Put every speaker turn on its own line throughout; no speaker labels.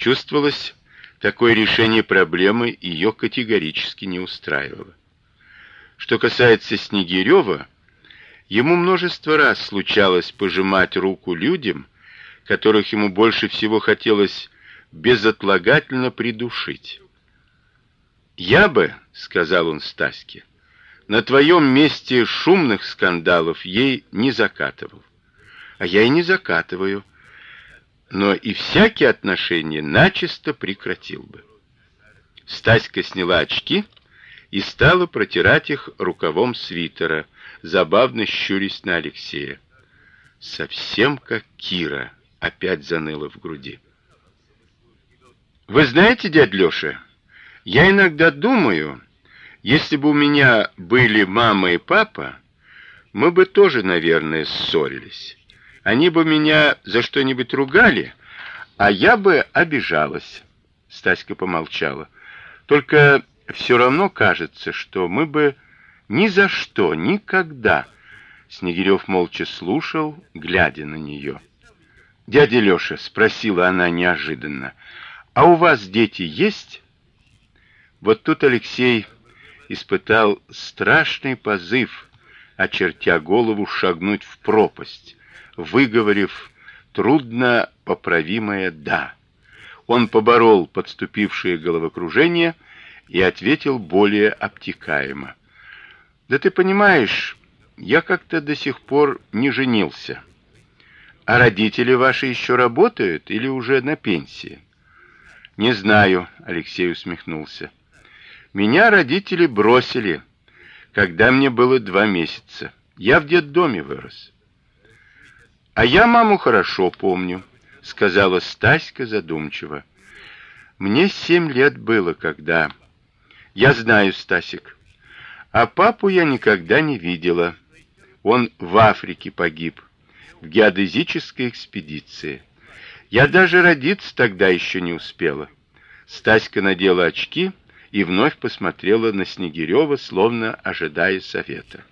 Чувствовалось, такое решение проблемы ее категорически не устраивало. Что касается Снегирева, ему множество раз случалось пожимать руку людям, которых ему больше всего хотелось безотлагательно придушить. Я бы, сказал он Стаське, на твоем месте шумных скандалов ей не закатывал. А я и не закатываю. Но и всякие отношения начисто прекратил бы. Стаська сняла очки и стала протирать их рукавом свитера, забавно щурясь на Алексея. Совсем как Кира, опять заныло в груди. Вы знаете, дядь Лёша, я иногда думаю, если бы у меня были мама и папа, мы бы тоже, наверное, ссорились. Они бы меня за что-нибудь ругали, а я бы обижалась. Стаська помолчала. Только все равно кажется, что мы бы ни за что, никогда. Снегирев молча слушал, глядя на нее. Дядя Лёша спросила она неожиданно: "А у вас дети есть?" Вот тут Алексей испытал страшный позыв, очертя голову, шагнуть в пропасть, выговорив трудно поправимое да. Он поборол подступившее головокружение и ответил более обтекаемо: "Да ты понимаешь, я как-то до сих пор не женился. А родители ваши еще работают или уже на пенсии?" "Не знаю", Алексей усмехнулся. Меня родители бросили, когда мне было два месяца. Я в детдоме вырос. А я маму хорошо помню, сказала Стаська задумчиво. Мне семь лет было, когда Я знаю, Стасик. А папу я никогда не видела. Он в Африке погиб в геодезической экспедиции. Я даже родиться тогда еще не успела. Стаська надела очки и вновь посмотрела на Снегирева, словно ожидая совета.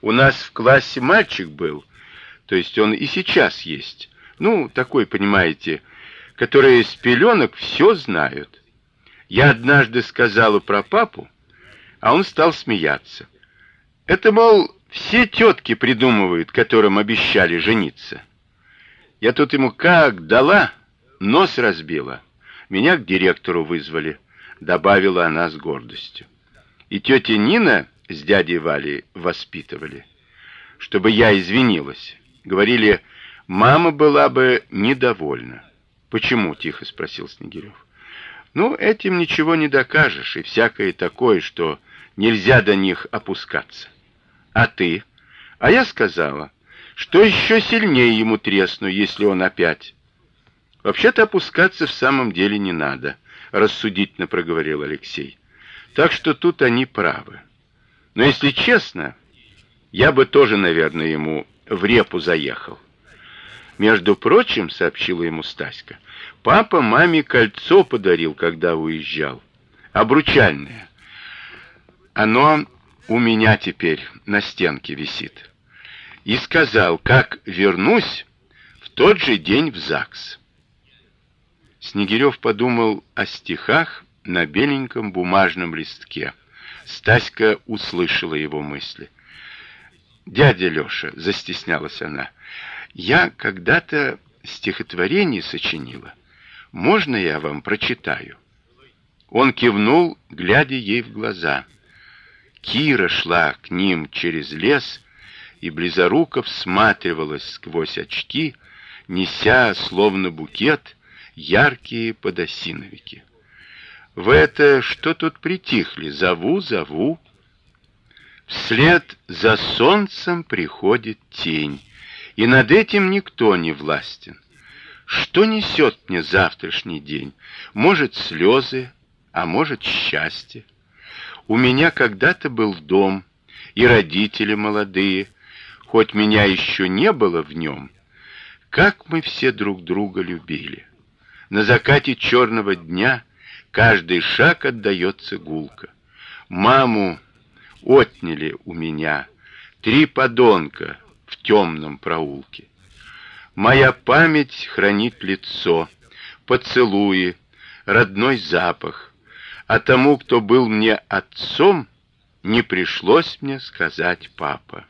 У нас в классе мальчик был, то есть он и сейчас есть. Ну, такой, понимаете, который с пеленок все знают. Я однажды сказала про папу, а он стал смеяться. Это мол все тетки придумывают, которым обещали жениться. Я тут ему как дала, нос разбила. Меня к директору вызвали добавила она с гордостью. И тетя Нина с дядей Валей воспитывали, чтобы я извинилась. Говорили, мама была бы недовольна. Почему? тихо спросил Снегирев. Ну, этим ничего не докажешь, и всякое такое, что нельзя до них опускаться. А ты? А я сказала, что еще сильнее ему тресну, если он опять. Вообще-то опускаться в самом деле не надо рассудительно проговорил Алексей. Так что тут они правы. Но если честно, я бы тоже, наверное, ему в репу заехал. Между прочим, сообщила ему Стаська, папа маме кольцо подарил, когда уезжал, обручальное. Оно у меня теперь на стенке висит. И сказал, как вернусь, в тот же день в ЗАГС. Снегирев подумал о стихах на беленьком бумажном листке. Стаська услышала его мысли. Дядя Лёша, застеснялась она. Я когда-то стихотворение сочинила. Можно я вам прочитаю? Он кивнул, глядя ей в глаза. Кира шла к ним через лес и близоруко всматривалась сквозь очки, неся словно букет яркие подосиновики. В это что тут притихли? Зову, зову. Вслед за солнцем приходит тень, и над этим никто не властен. Что несет мне завтрашний день? Может, слезы, а может, счастье. У меня когда-то был дом, и родители молодые, хоть меня еще не было в нем. Как мы все друг друга любили. На закате черного дня каждый шаг отдаётся гулко. Маму отняли у меня три подонка в темном проулке. Моя память хранит лицо, поцелуи, родной запах. А тому, кто был мне отцом, не пришлось мне сказать папа.